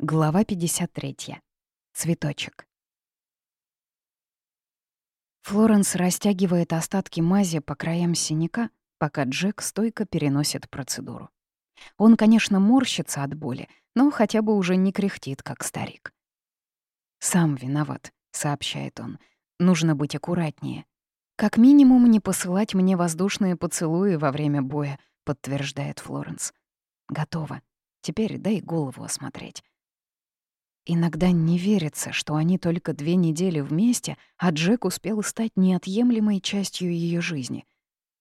Глава 53. Цветочек. Флоренс растягивает остатки мази по краям синяка, пока Джек стойко переносит процедуру. Он, конечно, морщится от боли, но хотя бы уже не кряхтит, как старик. «Сам виноват», — сообщает он. «Нужно быть аккуратнее. Как минимум не посылать мне воздушные поцелуи во время боя», — подтверждает Флоренс. «Готово. Теперь дай голову осмотреть». Иногда не верится, что они только две недели вместе, а Джек успел стать неотъемлемой частью ее жизни.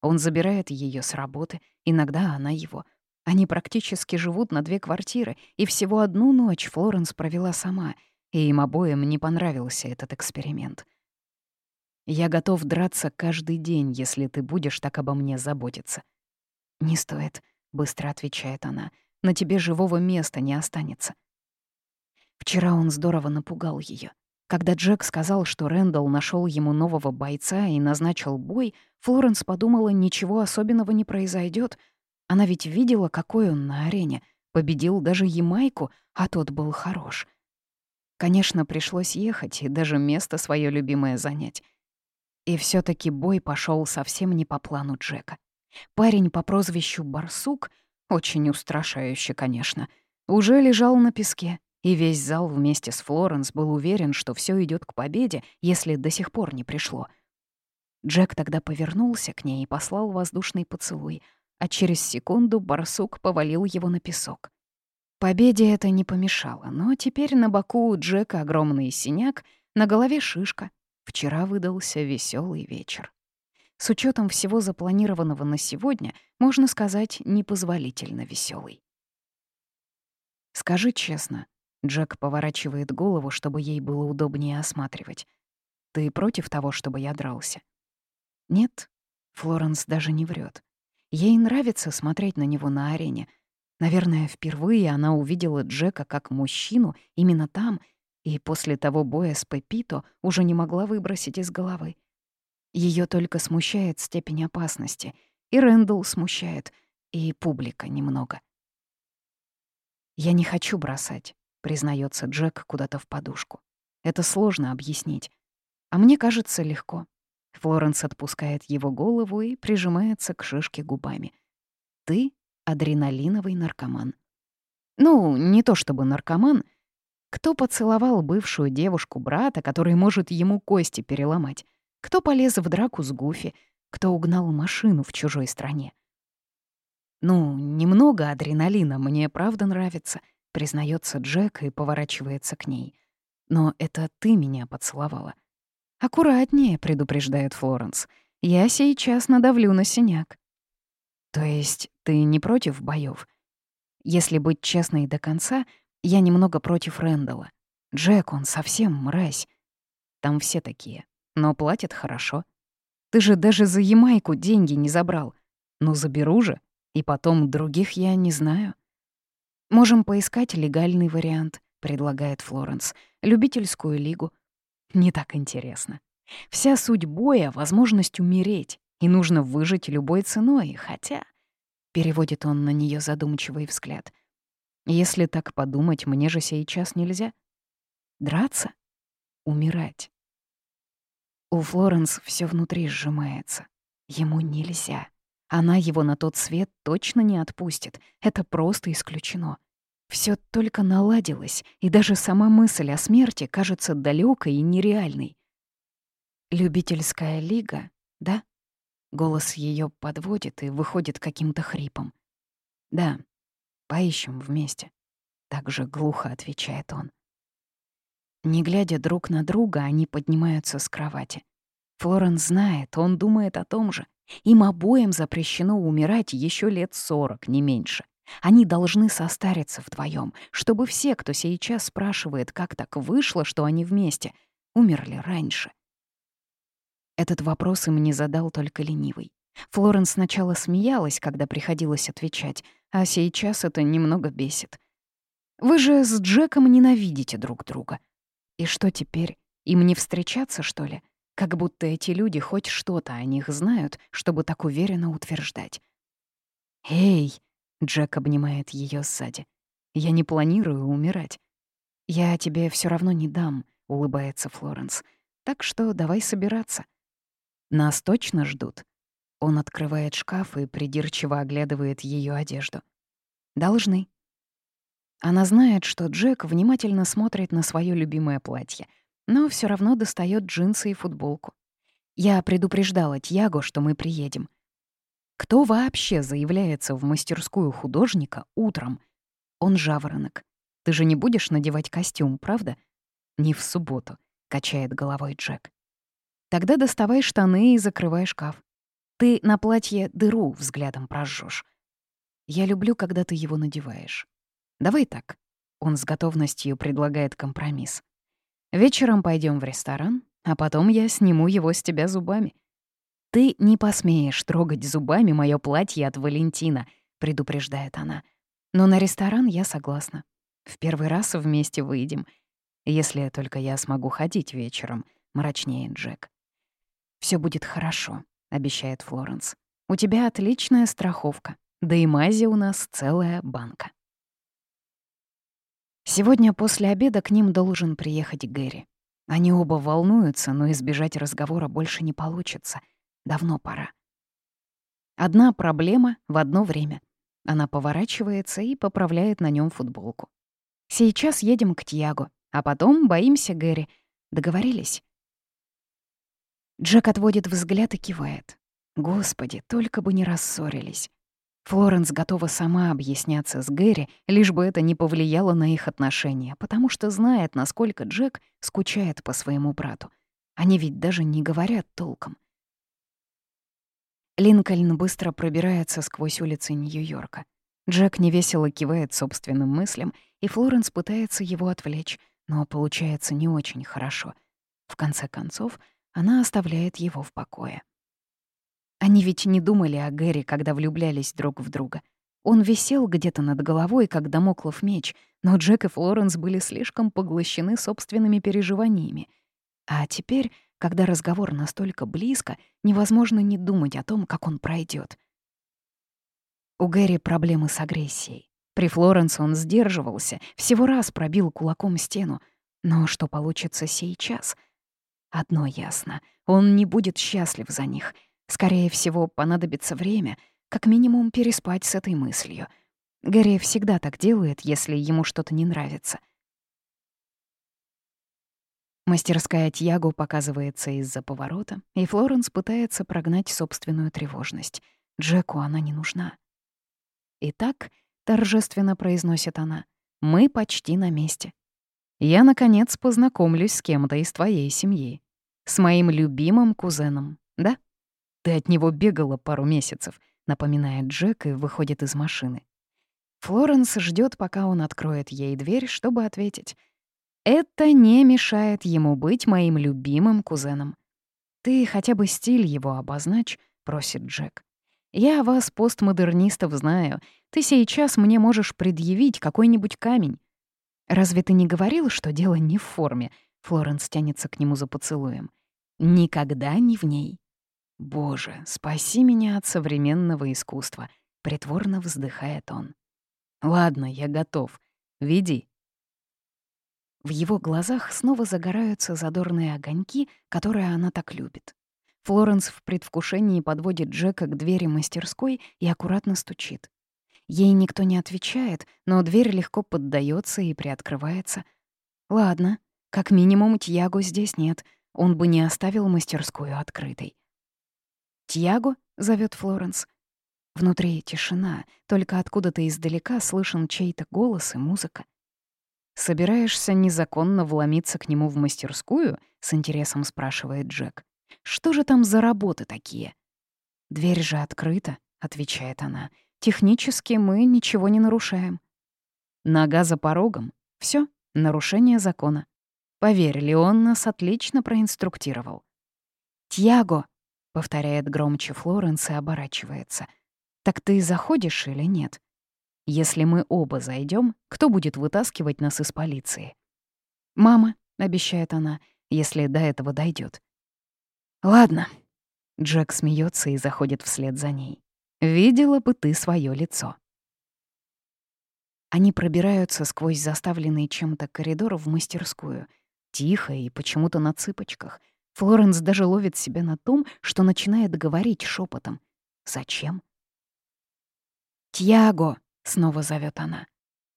Он забирает ее с работы, иногда она его. Они практически живут на две квартиры, и всего одну ночь Флоренс провела сама, и им обоим не понравился этот эксперимент. «Я готов драться каждый день, если ты будешь так обо мне заботиться». «Не стоит», — быстро отвечает она, — «на тебе живого места не останется». Вчера он здорово напугал ее. Когда Джек сказал, что Рэндалл нашел ему нового бойца и назначил бой, Флоренс подумала, ничего особенного не произойдет. Она ведь видела, какой он на арене. Победил даже Ямайку, а тот был хорош. Конечно, пришлось ехать и даже место свое любимое занять. И все таки бой пошел совсем не по плану Джека. Парень по прозвищу Барсук, очень устрашающе, конечно, уже лежал на песке, и весь зал вместе с Флоренс был уверен, что все идет к победе, если до сих пор не пришло. Джек тогда повернулся к ней и послал воздушный поцелуй, а через секунду барсук повалил его на песок. Победе это не помешало, но теперь на боку у Джека огромный синяк, на голове шишка. Вчера выдался веселый вечер. С учетом всего запланированного на сегодня, можно сказать, непозволительно веселый. Скажи честно, Джек поворачивает голову, чтобы ей было удобнее осматривать. «Ты против того, чтобы я дрался?» «Нет», — Флоренс даже не врет. Ей нравится смотреть на него на арене. Наверное, впервые она увидела Джека как мужчину именно там, и после того боя с Пепито уже не могла выбросить из головы. Ее только смущает степень опасности, и Рэндалл смущает, и публика немного. «Я не хочу бросать признается Джек куда-то в подушку. Это сложно объяснить. А мне кажется, легко. Флоренс отпускает его голову и прижимается к шишке губами. Ты — адреналиновый наркоман. Ну, не то чтобы наркоман. Кто поцеловал бывшую девушку брата, который может ему кости переломать? Кто полез в драку с Гуфи? Кто угнал машину в чужой стране? Ну, немного адреналина мне правда нравится — признается Джек и поворачивается к ней. «Но это ты меня поцеловала». «Аккуратнее», — предупреждает Флоренс. «Я сейчас надавлю на синяк». «То есть ты не против боев? Если быть честной до конца, я немного против Рэндалла. Джек, он совсем мразь. Там все такие, но платят хорошо. Ты же даже за Ямайку деньги не забрал. Ну, заберу же, и потом других я не знаю». «Можем поискать легальный вариант», — предлагает Флоренс. «Любительскую лигу». Не так интересно. Вся суть боя — возможность умереть, и нужно выжить любой ценой, хотя... Переводит он на нее задумчивый взгляд. Если так подумать, мне же сейчас нельзя. Драться? Умирать. У Флоренс все внутри сжимается. Ему нельзя. Она его на тот свет точно не отпустит. Это просто исключено. Все только наладилось, и даже сама мысль о смерти кажется далекой и нереальной. «Любительская лига, да?» Голос ее подводит и выходит каким-то хрипом. «Да, поищем вместе», — так же глухо отвечает он. Не глядя друг на друга, они поднимаются с кровати. Флоренс знает, он думает о том же. Им обоим запрещено умирать еще лет сорок, не меньше. Они должны состариться вдвоем, чтобы все, кто сейчас спрашивает, как так вышло, что они вместе, умерли раньше. Этот вопрос им не задал только ленивый. Флоренс сначала смеялась, когда приходилось отвечать, а сейчас это немного бесит. «Вы же с Джеком ненавидите друг друга. И что теперь? Им не встречаться, что ли? Как будто эти люди хоть что-то о них знают, чтобы так уверенно утверждать. «Эй!» — Джек обнимает ее сзади. «Я не планирую умирать. «Я тебе все равно не дам», — улыбается Флоренс. «Так что давай собираться». «Нас точно ждут?» Он открывает шкаф и придирчиво оглядывает ее одежду. «Должны». Она знает, что Джек внимательно смотрит на свое любимое платье, но все равно достает джинсы и футболку. Я предупреждала Тьяго, что мы приедем. Кто вообще заявляется в мастерскую художника утром? Он жаворонок. Ты же не будешь надевать костюм, правда? Не в субботу, качает головой Джек. Тогда доставай штаны и закрывай шкаф. Ты на платье дыру взглядом прожжешь. Я люблю, когда ты его надеваешь. Давай так. Он с готовностью предлагает компромисс. Вечером пойдем в ресторан, а потом я сниму его с тебя зубами. Ты не посмеешь трогать зубами мое платье от Валентина, предупреждает она. Но на ресторан я согласна. В первый раз вместе выйдем. Если только я смогу ходить вечером, мрачнее Джек. Все будет хорошо, обещает Флоренс. У тебя отличная страховка. Да и мази у нас целая банка. Сегодня после обеда к ним должен приехать Гэри. Они оба волнуются, но избежать разговора больше не получится. Давно пора. Одна проблема в одно время. Она поворачивается и поправляет на нем футболку. Сейчас едем к Тьяго, а потом боимся Гэри. Договорились? Джек отводит взгляд и кивает. Господи, только бы не рассорились. Флоренс готова сама объясняться с Гэри, лишь бы это не повлияло на их отношения, потому что знает, насколько Джек скучает по своему брату. Они ведь даже не говорят толком. Линкольн быстро пробирается сквозь улицы Нью-Йорка. Джек невесело кивает собственным мыслям, и Флоренс пытается его отвлечь, но получается не очень хорошо. В конце концов, она оставляет его в покое. Они ведь не думали о Гэри, когда влюблялись друг в друга. Он висел где-то над головой, как домоклов меч, но Джек и Флоренс были слишком поглощены собственными переживаниями. А теперь, когда разговор настолько близко, невозможно не думать о том, как он пройдет. У Гэри проблемы с агрессией. При Флоренс он сдерживался, всего раз пробил кулаком стену. Но что получится сейчас? Одно ясно — он не будет счастлив за них — Скорее всего, понадобится время, как минимум переспать с этой мыслью. Гэри всегда так делает, если ему что-то не нравится. Мастерская Тьяго показывается из-за поворота, и Флоренс пытается прогнать собственную тревожность. Джеку она не нужна. «Итак», — торжественно произносит она, — «мы почти на месте. Я, наконец, познакомлюсь с кем-то из твоей семьи. С моим любимым кузеном, да?» Ты от него бегала пару месяцев», — напоминает Джек и выходит из машины. Флоренс ждет, пока он откроет ей дверь, чтобы ответить. «Это не мешает ему быть моим любимым кузеном. Ты хотя бы стиль его обозначь», — просит Джек. «Я вас, постмодернистов, знаю. Ты сейчас мне можешь предъявить какой-нибудь камень. Разве ты не говорил, что дело не в форме?» Флоренс тянется к нему за поцелуем. «Никогда не в ней. «Боже, спаси меня от современного искусства», — притворно вздыхает он. «Ладно, я готов. Веди». В его глазах снова загораются задорные огоньки, которые она так любит. Флоренс в предвкушении подводит Джека к двери мастерской и аккуратно стучит. Ей никто не отвечает, но дверь легко поддается и приоткрывается. Ладно, как минимум Тьяго здесь нет, он бы не оставил мастерскую открытой. «Тьяго?» — зовет Флоренс. Внутри тишина, только откуда-то издалека слышен чей-то голос и музыка. «Собираешься незаконно вломиться к нему в мастерскую?» — с интересом спрашивает Джек. «Что же там за работы такие?» «Дверь же открыта», — отвечает она. «Технически мы ничего не нарушаем». «Нога за порогом. Все, нарушение закона. Поверь, Леон нас отлично проинструктировал». «Тьяго!» Повторяет громче Флоренс и оборачивается. Так ты заходишь или нет? Если мы оба зайдем, кто будет вытаскивать нас из полиции? Мама, обещает она, если до этого дойдет. Ладно. Джек смеется и заходит вслед за ней. Видела бы ты свое лицо. Они пробираются сквозь заставленный чем-то коридор в мастерскую. Тихо и почему-то на цыпочках. Флоренс даже ловит себя на том, что начинает говорить шепотом. «Зачем?» «Тьяго!» — снова зовет она.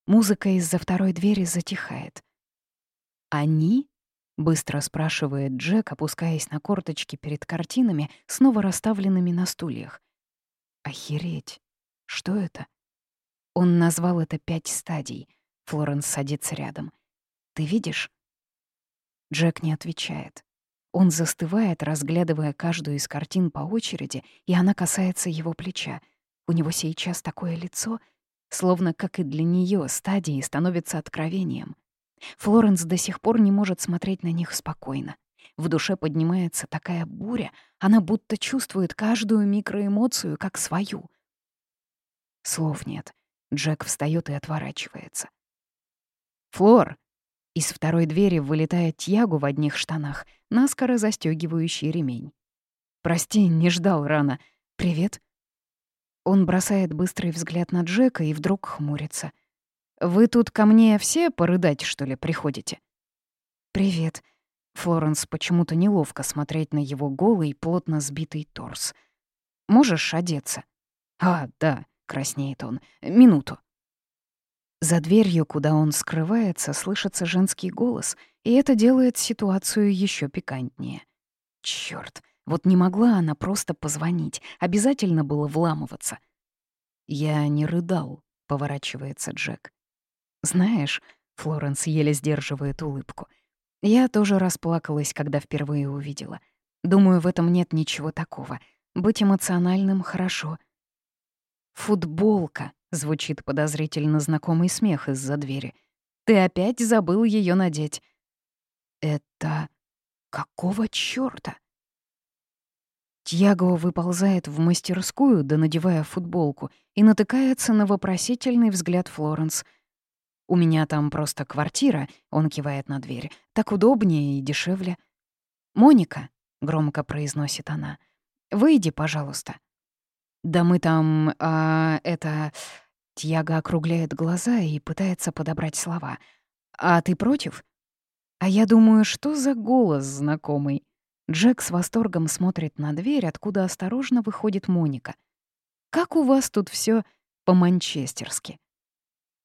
Музыка из-за второй двери затихает. «Они?» — быстро спрашивает Джек, опускаясь на корточки перед картинами, снова расставленными на стульях. «Охереть! Что это?» Он назвал это пять стадий. Флоренс садится рядом. «Ты видишь?» Джек не отвечает. Он застывает, разглядывая каждую из картин по очереди, и она касается его плеча. У него сейчас такое лицо, словно, как и для нее, стадии становятся откровением. Флоренс до сих пор не может смотреть на них спокойно. В душе поднимается такая буря, она будто чувствует каждую микроэмоцию как свою. Слов нет. Джек встает и отворачивается. «Флор!» Из второй двери вылетает Тьягу в одних штанах, наскоро застегивающий ремень. «Прости, не ждал рано. Привет». Он бросает быстрый взгляд на Джека и вдруг хмурится. «Вы тут ко мне все порыдать, что ли, приходите?» «Привет». Флоренс почему-то неловко смотреть на его голый, плотно сбитый торс. «Можешь одеться?» «А, да», — краснеет он. «Минуту». За дверью, куда он скрывается, слышится женский голос, и это делает ситуацию еще пикантнее. Черт, вот не могла она просто позвонить, обязательно было вламываться. «Я не рыдал», — поворачивается Джек. «Знаешь», — Флоренс еле сдерживает улыбку, «я тоже расплакалась, когда впервые увидела. Думаю, в этом нет ничего такого. Быть эмоциональным — хорошо». «Футболка», Звучит подозрительно знакомый смех из-за двери. «Ты опять забыл ее надеть». «Это... какого чёрта?» Тьяго выползает в мастерскую, да надевая футболку, и натыкается на вопросительный взгляд Флоренс. «У меня там просто квартира», — он кивает на дверь, «так удобнее и дешевле». «Моника», — громко произносит она, — «выйди, пожалуйста». «Да мы там... А, это...» Тьяго округляет глаза и пытается подобрать слова. «А ты против?» А я думаю, что за голос знакомый? Джек с восторгом смотрит на дверь, откуда осторожно выходит Моника. «Как у вас тут все по-манчестерски?»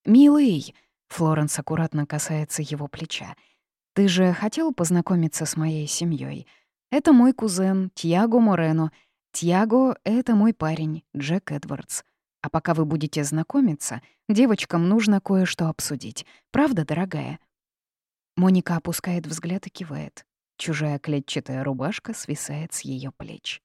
«Милый», — Флоренс аккуратно касается его плеча, «ты же хотел познакомиться с моей семьей? Это мой кузен Тьяго Морено, Тьяго — это мой парень, Джек Эдвардс. А пока вы будете знакомиться, девочкам нужно кое-что обсудить. Правда, дорогая?» Моника опускает взгляд и кивает. Чужая клетчатая рубашка свисает с ее плеч.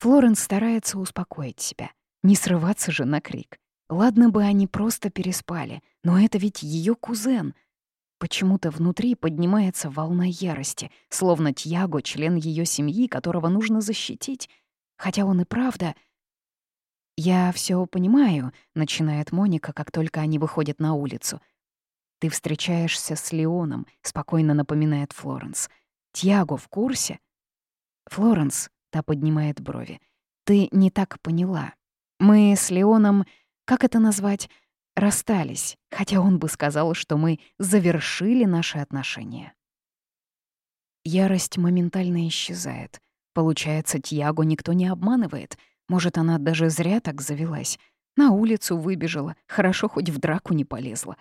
Флоренс старается успокоить себя. Не срываться же на крик. Ладно бы они просто переспали, но это ведь ее кузен. Почему-то внутри поднимается волна ярости, словно Тьяго — член ее семьи, которого нужно защитить. Хотя он и правда... «Я все понимаю», — начинает Моника, как только они выходят на улицу. «Ты встречаешься с Леоном», — спокойно напоминает Флоренс. «Тьяго в курсе?» «Флоренс», — та поднимает брови, — «ты не так поняла. Мы с Леоном, как это назвать, расстались, хотя он бы сказал, что мы завершили наши отношения. Ярость моментально исчезает. Получается, Тьяго никто не обманывает. Может, она даже зря так завелась. На улицу выбежала, хорошо хоть в драку не полезла.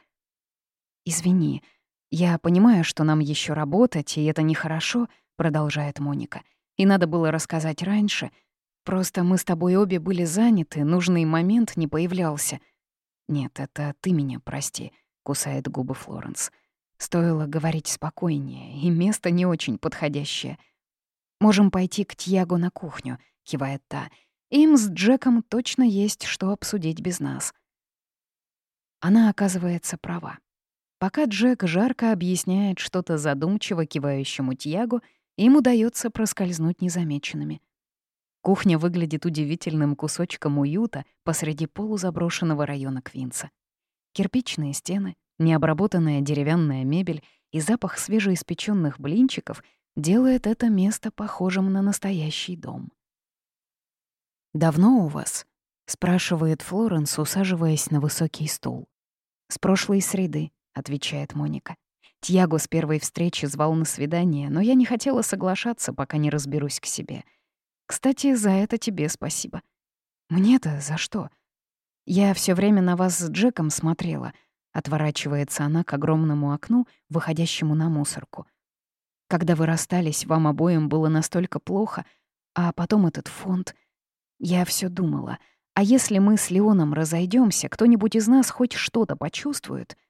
«Извини, я понимаю, что нам еще работать, и это нехорошо», — продолжает Моника. «И надо было рассказать раньше. Просто мы с тобой обе были заняты, нужный момент не появлялся. «Нет, это ты меня прости», — кусает губы Флоренс. Стоило говорить спокойнее, и место не очень подходящее. «Можем пойти к Тьяго на кухню», — кивает та. «Им с Джеком точно есть что обсудить без нас». Она оказывается права. Пока Джек жарко объясняет что-то задумчиво кивающему Тьяго, им удается проскользнуть незамеченными. Кухня выглядит удивительным кусочком уюта посреди полузаброшенного района Квинса. Кирпичные стены, необработанная деревянная мебель и запах свежеиспеченных блинчиков делает это место похожим на настоящий дом. «Давно у вас?» — спрашивает Флоренс, усаживаясь на высокий стул. «С прошлой среды», — отвечает Моника. Тьяго с первой встречи звал на свидание, но я не хотела соглашаться, пока не разберусь к себе. Кстати, за это тебе спасибо. Мне-то за что? Я все время на вас с Джеком смотрела. Отворачивается она к огромному окну, выходящему на мусорку. Когда вы расстались, вам обоим было настолько плохо, а потом этот фонд. Я все думала, а если мы с Леоном разойдемся, кто-нибудь из нас хоть что-то почувствует —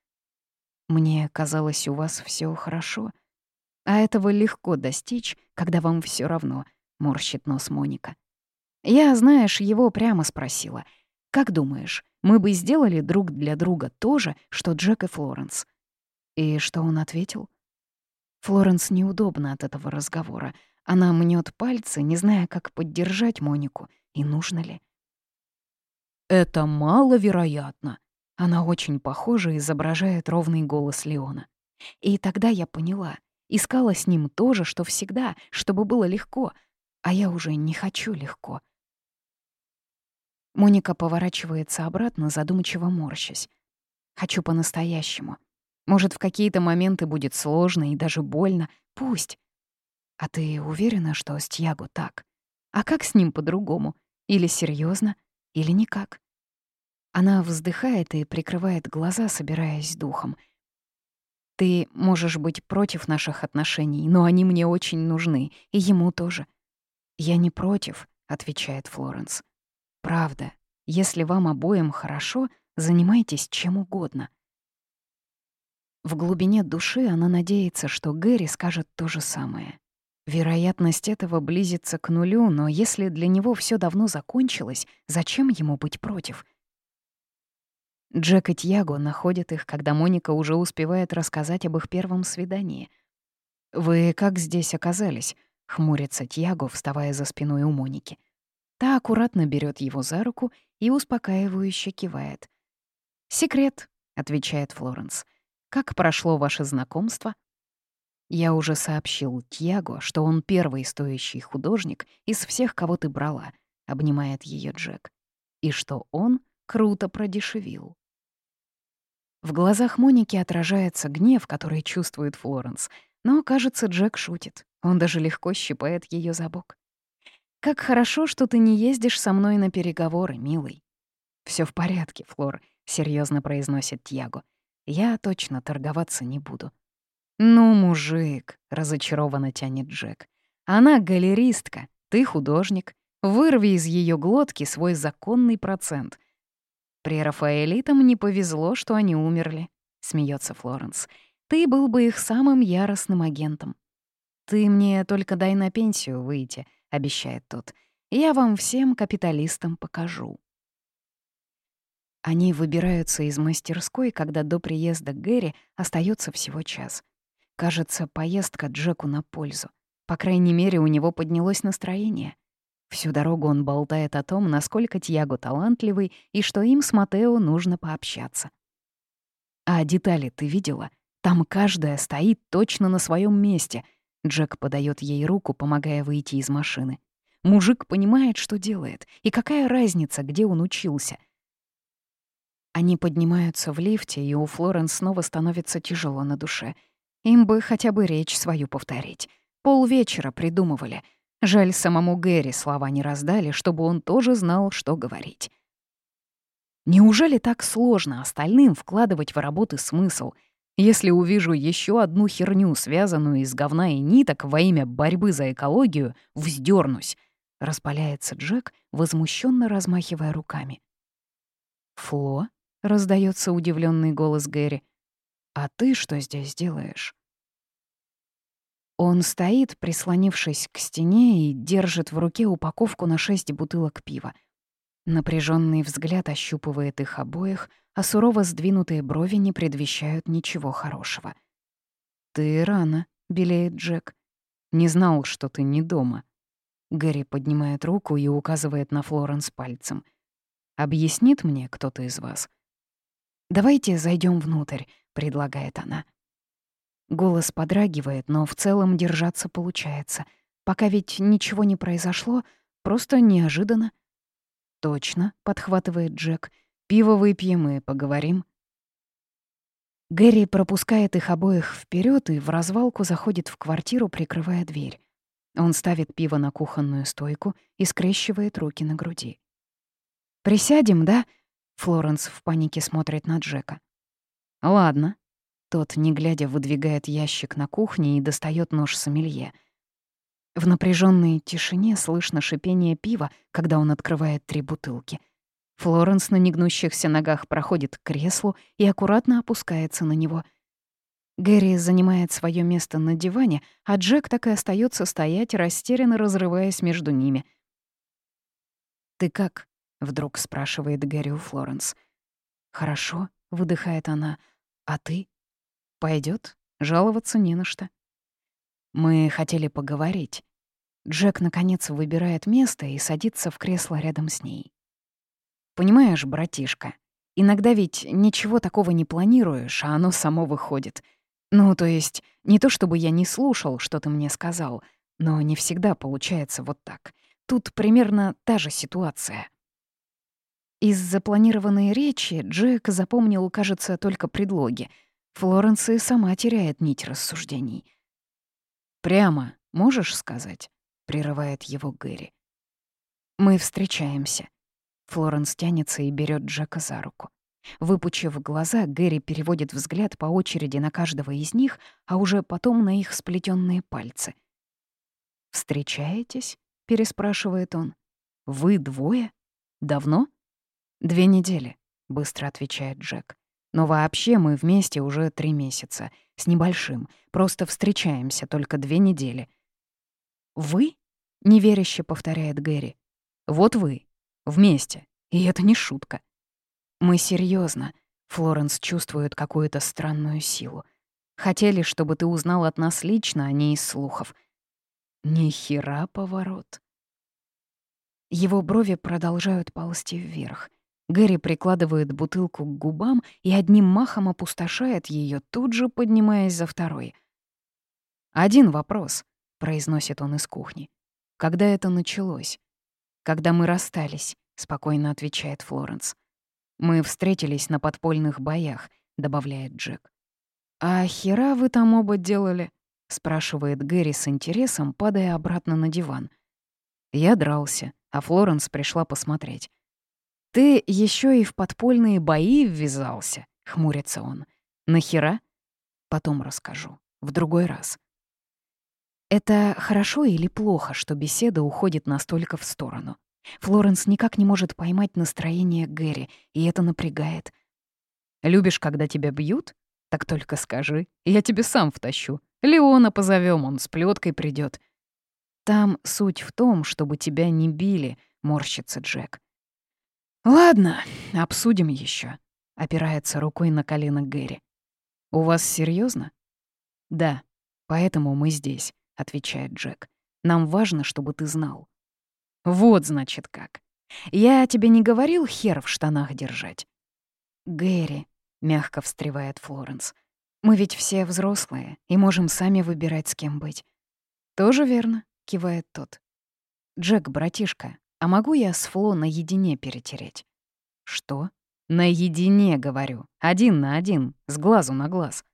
мне казалось, у вас все хорошо. А этого легко достичь, когда вам все равно, морщит нос Моника. Я, знаешь, его прямо спросила. Как думаешь, мы бы сделали друг для друга то же, что Джек и Флоренс? И что он ответил? Флоренс неудобно от этого разговора. Она мнет пальцы, не зная, как поддержать Монику, и нужно ли. «Это маловероятно», она очень похожа изображает ровный голос Леона. И тогда я поняла. Искала с ним то же, что всегда, чтобы было легко. А я уже не хочу легко. Моника поворачивается обратно, задумчиво морщась. Хочу по-настоящему. Может, в какие-то моменты будет сложно и даже больно. Пусть. А ты уверена, что с Тьяго так? А как с ним по-другому? Или серьезно, или никак? Она вздыхает и прикрывает глаза, собираясь с духом. «Ты можешь быть против наших отношений, но они мне очень нужны, и ему тоже». «Я не против», — отвечает Флоренс. «Правда, если вам обоим хорошо, занимайтесь чем угодно». В глубине души она надеется, что Гэри скажет то же самое. Вероятность этого близится к нулю, но если для него все давно закончилось, зачем ему быть против — Джек и Тьяго находят их, когда Моника уже успевает рассказать об их первом свидании. «Вы как здесь оказались?» — хмурится Тьяго, вставая за спиной у Моники. Та аккуратно берет его за руку и успокаивающе кивает. «Секрет», — отвечает Флоренс. «Как прошло ваше знакомство?» Я уже сообщил Тьяго, что он первый стоящий художник из всех, кого ты брала, обнимает ее Джек, и что он круто продешевил. В глазах Моники отражается гнев, который чувствует Флоренс, но, кажется, Джек шутит. Он даже легко щипает ее за бок. «Как хорошо, что ты не ездишь со мной на переговоры, милый». Все в порядке, Флор», — серьезно произносит Тьяго. «Я точно торговаться не буду». «Ну, мужик», — разочарованно тянет Джек. «Она галеристка, ты художник. Вырви из ее глотки свой законный процент. При Рафаэлитам не повезло, что они умерли, смеется Флоренс. Ты был бы их самым яростным агентом. Ты мне только дай на пенсию выйти, обещает тот. Я вам всем капиталистам покажу. Они выбираются из мастерской, когда до приезда Гэри остается всего час. Кажется, поездка Джеку на пользу. По крайней мере, у него поднялось настроение. Всю дорогу он болтает о том, насколько Тьяго талантливый и что им с Матео нужно пообщаться. «А детали ты видела? Там каждая стоит точно на своем месте», Джек подает ей руку, помогая выйти из машины. Мужик понимает, что делает, и какая разница, где он учился. Они поднимаются в лифте, и у Флоренс снова становится тяжело на душе. Им бы хотя бы речь свою повторить. Полвечера придумывали — Жаль, самому Гэри слова не раздали, чтобы он тоже знал, что говорить. Неужели так сложно остальным вкладывать в работы смысл? Если увижу еще одну херню, связанную из говна и ниток во имя борьбы за экологию, вздернусь. Распаляется Джек, возмущенно размахивая руками. «Фло?» — раздается удивленный голос Гэри. «А ты что здесь делаешь?» Он стоит, прислонившись к стене, и держит в руке упаковку на шесть бутылок пива. Напряженный взгляд ощупывает их обоих, а сурово сдвинутые брови не предвещают ничего хорошего. «Ты рано», — белеет Джек. «Не знал, что ты не дома». Гэри поднимает руку и указывает на Флоренс пальцем. «Объяснит мне кто-то из вас?» «Давайте зайдем внутрь», — предлагает она. Голос подрагивает, но в целом держаться получается. Пока ведь ничего не произошло, просто неожиданно. «Точно», — подхватывает Джек. «Пиво выпьем и поговорим». Гэри пропускает их обоих вперед и в развалку заходит в квартиру, прикрывая дверь. Он ставит пиво на кухонную стойку и скрещивает руки на груди. «Присядем, да?» Флоренс в панике смотрит на Джека. «Ладно». Тот, не глядя, выдвигает ящик на кухне и достает нож сомелье. В напряженной тишине слышно шипение пива, когда он открывает три бутылки. Флоренс на негнущихся ногах проходит к креслу и аккуратно опускается на него. Гэри занимает свое место на диване, а Джек так и остается стоять, растерянно разрываясь между ними. «Ты как?» — вдруг спрашивает Гэри у Флоренс. «Хорошо», — выдыхает она. «А ты?» Пойдет, жаловаться не на что». «Мы хотели поговорить». Джек, наконец, выбирает место и садится в кресло рядом с ней. Понимаешь, братишка, иногда ведь ничего такого не планируешь, а оно само выходит. Ну, то есть, не то чтобы я не слушал, что ты мне сказал, но не всегда получается вот так. Тут примерно та же ситуация. Из запланированной речи Джек запомнил, кажется, только предлоги. Флоренс и сама теряет нить рассуждений. «Прямо можешь сказать?» — прерывает его Гэри. «Мы встречаемся. Флоренс тянется и берет Джека за руку. Выпучив глаза, Гэри переводит взгляд по очереди на каждого из них, а уже потом на их сплетенные пальцы. «Встречаетесь?» — переспрашивает он. «Вы двое? Давно?» «Две недели», — быстро отвечает Джек. «Но вообще мы вместе уже три месяца. С небольшим. Просто встречаемся только две недели». «Вы?» — неверяще повторяет Гэри. «Вот вы. Вместе. И это не шутка. Мы серьезно. Флоренс чувствует какую-то странную силу. Хотели, чтобы ты узнал от нас лично, а не из слухов. Ни хера поворот. Его брови продолжают ползти вверх. Гэри прикладывает бутылку к губам и одним махом опустошает ее, тут же поднимаясь за второй. «Один вопрос», — произносит он из кухни. «Когда это началось?» «Когда мы расстались», — спокойно отвечает Флоренс. «Мы встретились на подпольных боях», — добавляет Джек. «А хера вы там оба делали?» — спрашивает Гэри с интересом, падая обратно на диван. Я дрался, а Флоренс пришла посмотреть. «Ты еще и в подпольные бои ввязался?» — хмурится он. «Нахера?» «Потом расскажу. В другой раз». Это хорошо или плохо, что беседа уходит настолько в сторону? Флоренс никак не может поймать настроение Гэри, и это напрягает. «Любишь, когда тебя бьют? Так только скажи, я тебе сам втащу. Леона позовем, он с плеткой придет. Там суть в том, чтобы тебя не били, морщится Джек. Ладно, обсудим еще. опирается рукой на колено Гэри. У вас серьезно? Да, поэтому мы здесь отвечает Джек. «Нам важно, чтобы ты знал». «Вот, значит, как. Я тебе не говорил хер в штанах держать?» «Гэри», — мягко встревает Флоренс, «мы ведь все взрослые и можем сами выбирать, с кем быть». «Тоже верно», — кивает тот. «Джек, братишка, а могу я с Фло наедине перетереть?» «Что?» «Наедине, говорю. Один на один, с глазу на глаз».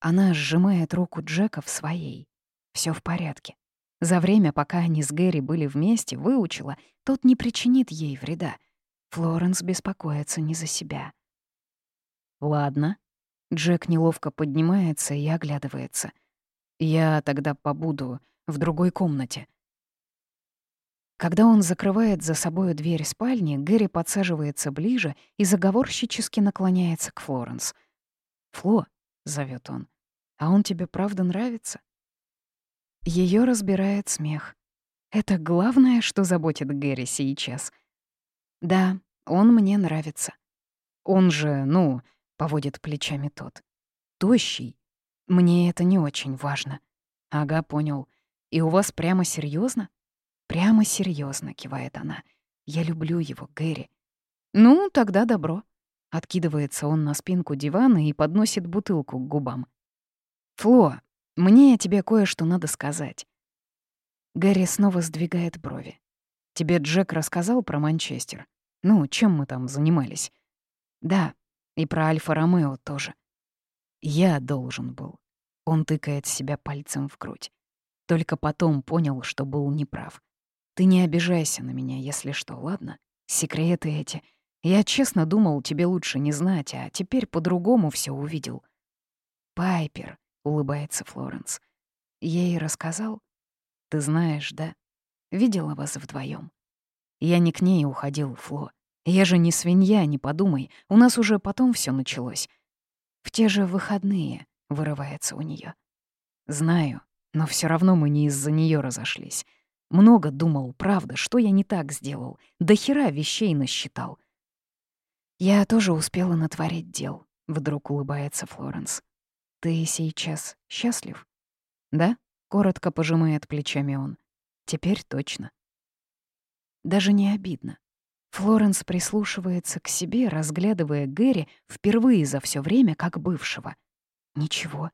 Она сжимает руку Джека в своей. Все в порядке. За время, пока они с Гэри были вместе, выучила, тот не причинит ей вреда. Флоренс беспокоится не за себя. «Ладно». Джек неловко поднимается и оглядывается. «Я тогда побуду в другой комнате». Когда он закрывает за собой дверь спальни, Гэри подсаживается ближе и заговорщически наклоняется к Флоренс. «Фло», — зовет он, — «а он тебе правда нравится?» Ее разбирает смех. Это главное, что заботит Гэри сейчас. Да, он мне нравится. Он же, ну, поводит плечами тот. Тощий. Мне это не очень важно. Ага, понял. И у вас прямо серьезно? Прямо серьезно, кивает она. Я люблю его, Гэри. Ну, тогда добро. Откидывается он на спинку дивана и подносит бутылку к губам. «Фло, мне тебе кое-что надо сказать». Гарри снова сдвигает брови. «Тебе Джек рассказал про Манчестер? Ну, чем мы там занимались?» «Да, И про Альфа-Ромео тоже. Я должен был. Он тыкает себя пальцем в грудь. Только потом понял, что был неправ. Ты не обижайся на меня, если что, ладно? Секреты эти. Я честно думал, тебе лучше не знать, а теперь по-другому все увидел. Пайпер, — улыбается Флоренс. Ей рассказал? Ты знаешь, да? Видела вас вдвоем. Я не к ней уходил, Фло. Я же не свинья, не подумай. У нас уже потом все началось. В те же выходные вырывается у нее. Знаю, но все равно мы не из-за нее разошлись. Много думал, правда, что я не так сделал. До хера вещей насчитал. Я тоже успела натворить дел, вдруг улыбается Флоренс. Ты сейчас счастлив? Да? Коротко пожимает плечами он. Теперь точно. Даже не обидно. Флоренс прислушивается к себе, разглядывая Гэри впервые за все время как бывшего. Ничего.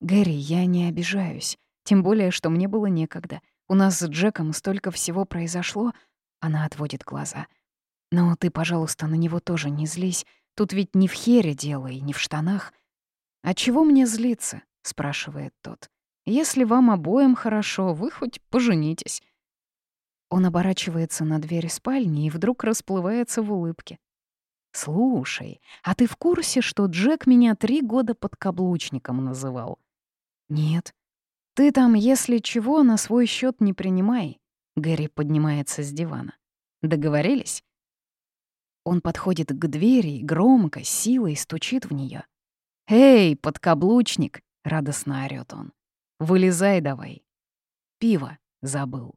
Гэри, я не обижаюсь. Тем более, что мне было некогда. У нас с Джеком столько всего произошло. Она отводит глаза. Но ты, пожалуйста, на него тоже не злись. Тут ведь не в хере дело и не в штанах. «А чего мне злиться?» — спрашивает тот. «Если вам обоим хорошо, вы хоть поженитесь». Он оборачивается на дверь спальни и вдруг расплывается в улыбке. «Слушай, а ты в курсе, что Джек меня три года под каблучником называл?» «Нет». «Ты там, если чего, на свой счет не принимай». Гэри поднимается с дивана. «Договорились?» Он подходит к двери и громко, силой стучит в нее. «Эй, подкаблучник!» — радостно орёт он. «Вылезай давай!» «Пиво!» — забыл.